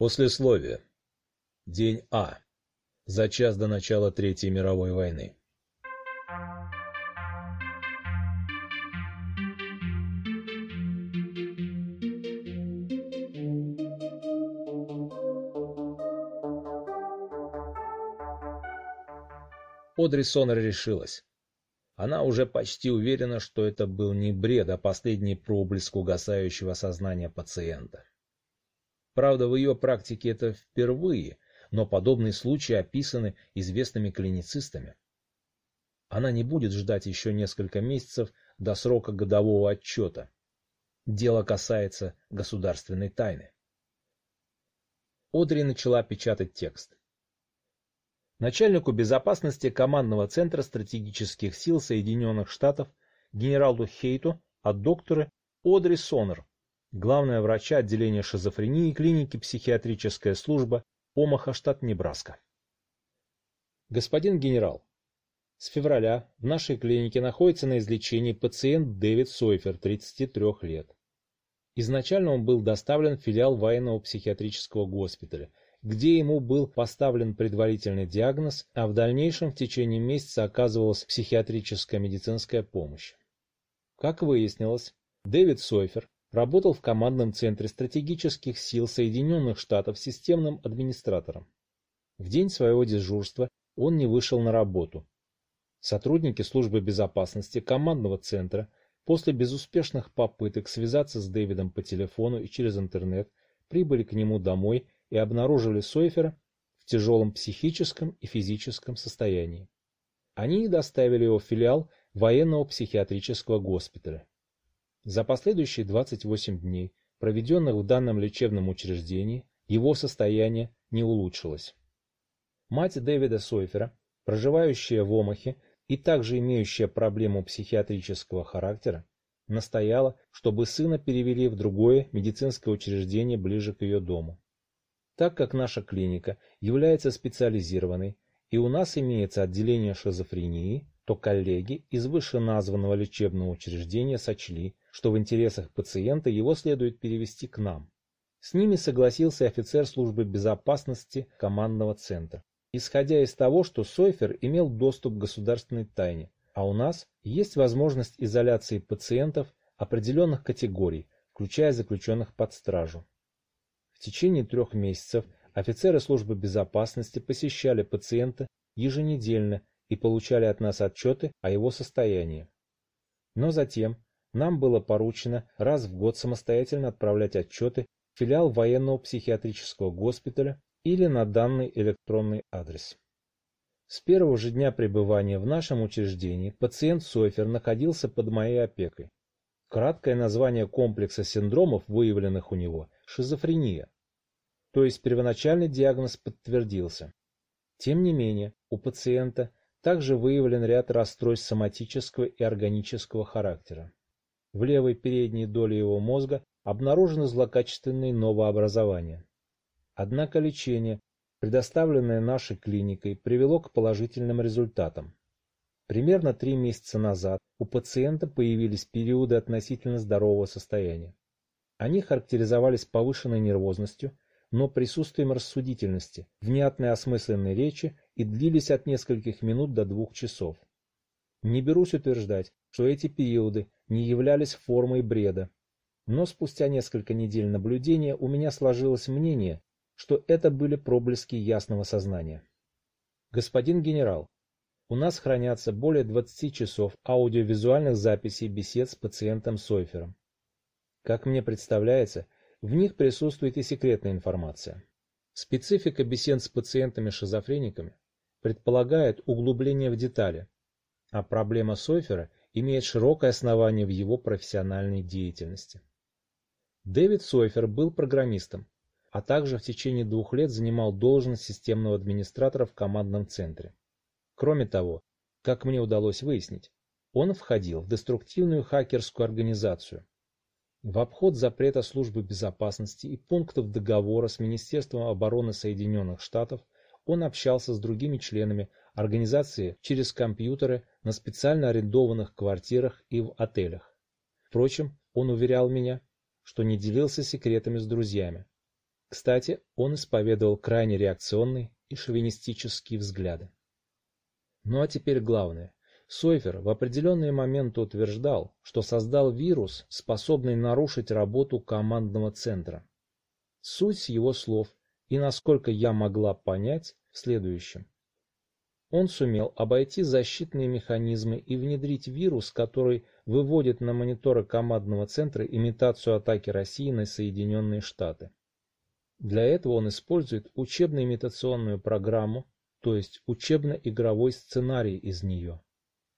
Послесловие. День А. За час до начала Третьей мировой войны. Одри Сонер решилась. Она уже почти уверена, что это был не бред, а последний проблеск угасающего сознания пациента. Правда, в ее практике это впервые, но подобные случаи описаны известными клиницистами. Она не будет ждать еще несколько месяцев до срока годового отчета. Дело касается государственной тайны. Одри начала печатать текст. Начальнику безопасности командного центра стратегических сил Соединенных Штатов генералу Хейту от доктора Одри Сонер, главная врача отделения шизофрении клиники психиатрическая служба Омаха, штат Небраска. Господин генерал, с февраля в нашей клинике находится на излечении пациент Дэвид Сойфер, 33 лет. Изначально он был доставлен в филиал военного психиатрического госпиталя, где ему был поставлен предварительный диагноз, а в дальнейшем в течение месяца оказывалась психиатрическая медицинская помощь. Как выяснилось, Дэвид Сойфер Работал в командном центре стратегических сил Соединенных Штатов системным администратором. В день своего дежурства он не вышел на работу. Сотрудники службы безопасности командного центра после безуспешных попыток связаться с Дэвидом по телефону и через интернет прибыли к нему домой и обнаружили Сойфера в тяжелом психическом и физическом состоянии. Они доставили его в филиал военного психиатрического госпиталя. За последующие 28 дней, проведенных в данном лечебном учреждении, его состояние не улучшилось. Мать Дэвида Сойфера, проживающая в Омахе и также имеющая проблему психиатрического характера, настояла, чтобы сына перевели в другое медицинское учреждение ближе к ее дому. Так как наша клиника является специализированной и у нас имеется отделение шизофрении, то коллеги из вышеназванного лечебного учреждения сочли, что в интересах пациента его следует перевести к нам. С ними согласился офицер службы безопасности командного центра, исходя из того, что Сойфер имел доступ к государственной тайне, а у нас есть возможность изоляции пациентов определенных категорий, включая заключенных под стражу. В течение трех месяцев офицеры службы безопасности посещали пациента еженедельно и получали от нас отчеты о его состоянии. Но затем нам было поручено раз в год самостоятельно отправлять отчеты в филиал военного психиатрического госпиталя или на данный электронный адрес. С первого же дня пребывания в нашем учреждении пациент Сойфер находился под моей опекой. Краткое название комплекса синдромов, выявленных у него – шизофрения. То есть первоначальный диагноз подтвердился. Тем не менее, у пациента также выявлен ряд расстройств соматического и органического характера. В левой передней доле его мозга обнаружены злокачественные новообразования. Однако лечение, предоставленное нашей клиникой, привело к положительным результатам. Примерно три месяца назад у пациента появились периоды относительно здорового состояния. Они характеризовались повышенной нервозностью, но присутствием рассудительности, внятной осмысленной речи и длились от нескольких минут до двух часов. Не берусь утверждать, что эти периоды не являлись формой бреда. Но спустя несколько недель наблюдения у меня сложилось мнение, что это были проблески ясного сознания. Господин генерал, у нас хранятся более 20 часов аудиовизуальных записей бесед с пациентом Сойфером. Как мне представляется, в них присутствует и секретная информация. Специфика бесед с пациентами-шизофрениками предполагает углубление в детали, а проблема Сойфера имеет широкое основание в его профессиональной деятельности. Дэвид Сойфер был программистом, а также в течение двух лет занимал должность системного администратора в командном центре. Кроме того, как мне удалось выяснить, он входил в деструктивную хакерскую организацию. В обход запрета службы безопасности и пунктов договора с Министерством обороны Соединенных Штатов он общался с другими членами организации через компьютеры на специально арендованных квартирах и в отелях. Впрочем, он уверял меня, что не делился секретами с друзьями. Кстати, он исповедовал крайне реакционные и шовинистические взгляды. Ну а теперь главное. Сойфер в определенные моменты утверждал, что создал вирус, способный нарушить работу командного центра. Суть его слов, и насколько я могла понять, в следующем. Он сумел обойти защитные механизмы и внедрить вирус, который выводит на мониторы командного центра имитацию атаки России на Соединенные Штаты. Для этого он использует учебно-имитационную программу, то есть учебно-игровой сценарий из нее.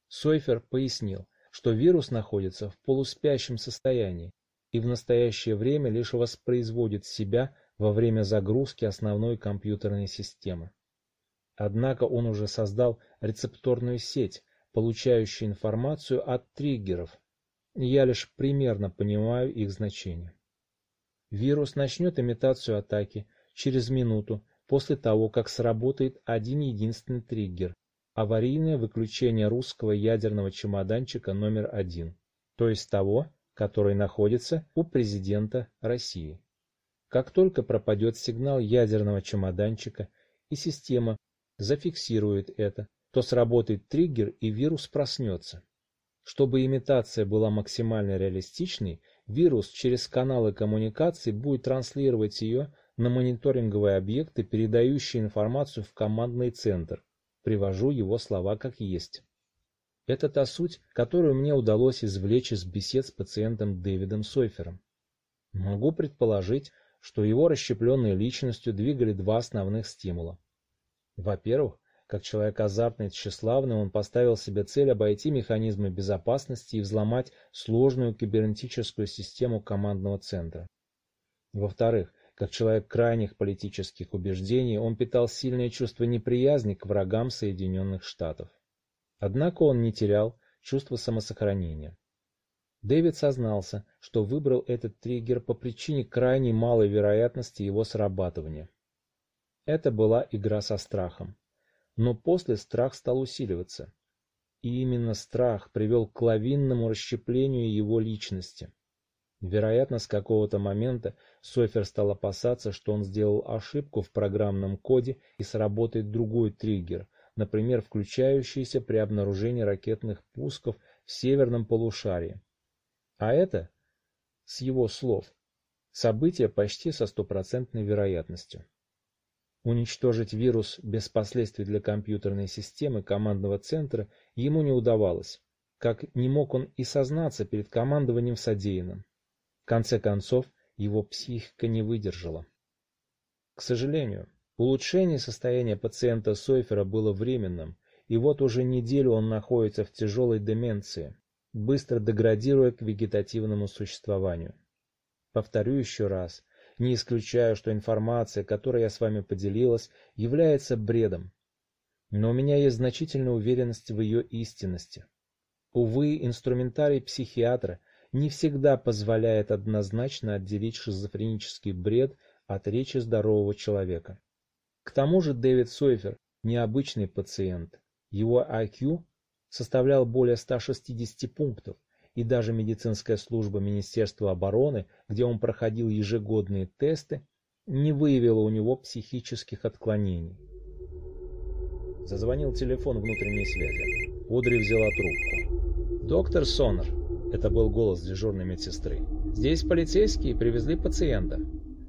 Сойфер пояснил, что вирус находится в полуспящем состоянии и в настоящее время лишь воспроизводит себя во время загрузки основной компьютерной системы. Однако он уже создал рецепторную сеть, получающую информацию от триггеров, я лишь примерно понимаю их значение. Вирус начнет имитацию атаки через минуту после того, как сработает один единственный триггер – аварийное выключение русского ядерного чемоданчика номер один, то есть того, который находится у президента России. Как только пропадет сигнал ядерного чемоданчика и система зафиксирует это, то сработает триггер и вирус проснется. Чтобы имитация была максимально реалистичной, вирус через каналы коммуникации будет транслировать ее на мониторинговые объекты, передающие информацию в командный центр. Привожу его слова как есть. Это та суть, которую мне удалось извлечь из бесед с пациентом Дэвидом Сойфером. Могу предположить, что его расщепленной личностью двигали два основных стимула. Во-первых, как человек азартный и тщеславный, он поставил себе цель обойти механизмы безопасности и взломать сложную кибернетическую систему командного центра. Во-вторых, как человек крайних политических убеждений, он питал сильное чувство неприязни к врагам Соединенных Штатов. Однако он не терял чувство самосохранения. Дэвид сознался, что выбрал этот триггер по причине крайней малой вероятности его срабатывания. Это была игра со страхом. Но после страх стал усиливаться. И именно страх привел к лавинному расщеплению его личности. Вероятно, с какого-то момента Софер стал опасаться, что он сделал ошибку в программном коде и сработает другой триггер, например, включающийся при обнаружении ракетных пусков в северном полушарии. А это, с его слов, событие почти со стопроцентной вероятностью. Уничтожить вирус без последствий для компьютерной системы командного центра ему не удавалось, как не мог он и сознаться перед командованием в содеянном. В конце концов, его психика не выдержала. К сожалению, улучшение состояния пациента Сойфера было временным, и вот уже неделю он находится в тяжелой деменции, быстро деградируя к вегетативному существованию. Повторю еще раз, не исключаю, что информация, которой я с вами поделилась, является бредом. Но у меня есть значительная уверенность в ее истинности. Увы, инструментарий психиатра не всегда позволяет однозначно отделить шизофренический бред от речи здорового человека. К тому же Дэвид Сойфер необычный пациент. Его IQ составлял более 160 пунктов, и даже медицинская служба Министерства обороны, где он проходил ежегодные тесты, не выявила у него психических отклонений. Зазвонил телефон внутренней связи. Одри взяла трубку. «Доктор Сонер», — это был голос дежурной медсестры, — «здесь полицейские привезли пациента».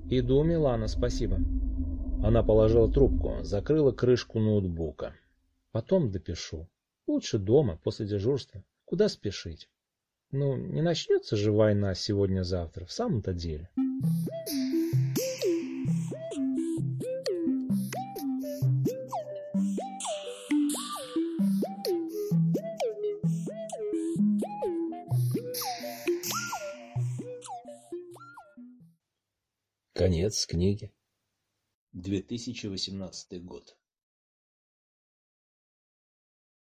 «Иду, Милана, спасибо». Она положила трубку, закрыла крышку ноутбука. «Потом допишу. Лучше дома, после дежурства. Куда спешить?» Ну, не начнется же война сегодня-завтра, в самом-то деле. Конец книги. 2018 год.